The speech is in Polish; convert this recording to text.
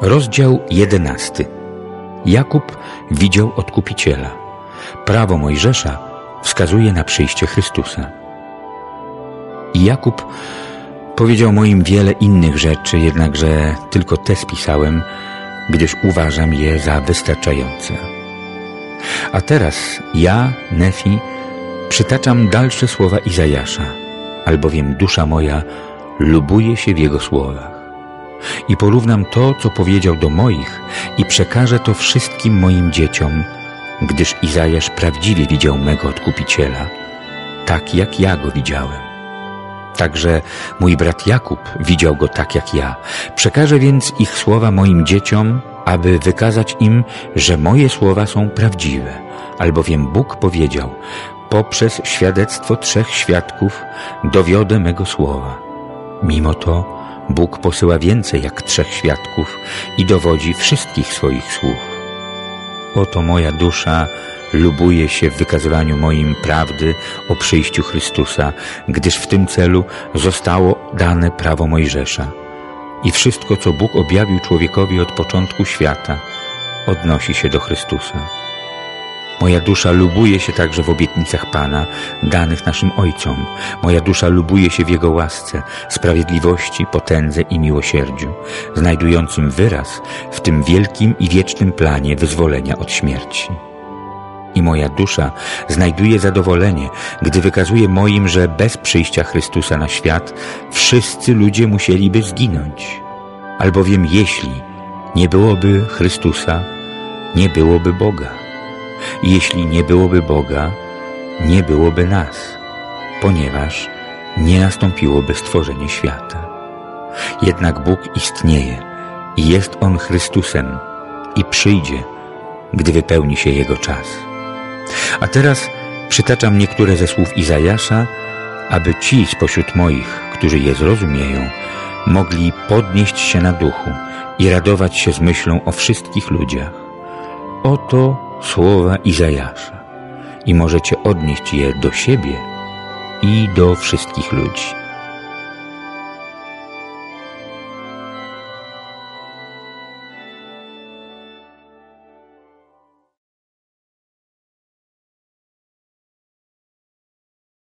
Rozdział jedenasty. Jakub widział Odkupiciela. Prawo Mojżesza wskazuje na przyjście Chrystusa. I Jakub powiedział moim wiele innych rzeczy, jednakże tylko te spisałem, gdyż uważam je za wystarczające. A teraz ja, Nefi, przytaczam dalsze słowa Izajasza, albowiem dusza moja lubuje się w jego słowach i porównam to, co powiedział do moich i przekażę to wszystkim moim dzieciom, gdyż Izajasz prawdziwie widział mego Odkupiciela, tak jak ja go widziałem. Także mój brat Jakub widział go tak jak ja. Przekażę więc ich słowa moim dzieciom, aby wykazać im, że moje słowa są prawdziwe, albowiem Bóg powiedział, poprzez świadectwo trzech świadków dowiodę mego słowa. Mimo to Bóg posyła więcej jak trzech świadków i dowodzi wszystkich swoich słów. Oto moja dusza lubuje się w wykazywaniu moim prawdy o przyjściu Chrystusa, gdyż w tym celu zostało dane prawo Mojżesza. I wszystko, co Bóg objawił człowiekowi od początku świata, odnosi się do Chrystusa. Moja dusza lubuje się także w obietnicach Pana, danych naszym Ojcom. Moja dusza lubuje się w Jego łasce, sprawiedliwości, potędze i miłosierdziu, znajdującym wyraz w tym wielkim i wiecznym planie wyzwolenia od śmierci. I moja dusza znajduje zadowolenie, gdy wykazuje moim, że bez przyjścia Chrystusa na świat wszyscy ludzie musieliby zginąć. Albowiem jeśli nie byłoby Chrystusa, nie byłoby Boga. Jeśli nie byłoby Boga, nie byłoby nas, ponieważ nie nastąpiłoby stworzenie świata. Jednak Bóg istnieje i jest On Chrystusem i przyjdzie, gdy wypełni się Jego czas. A teraz przytaczam niektóre ze słów Izajasza, aby ci spośród moich, którzy je zrozumieją, mogli podnieść się na duchu i radować się z myślą o wszystkich ludziach. Oto słowa Izajasza i możecie odnieść je do siebie i do wszystkich ludzi.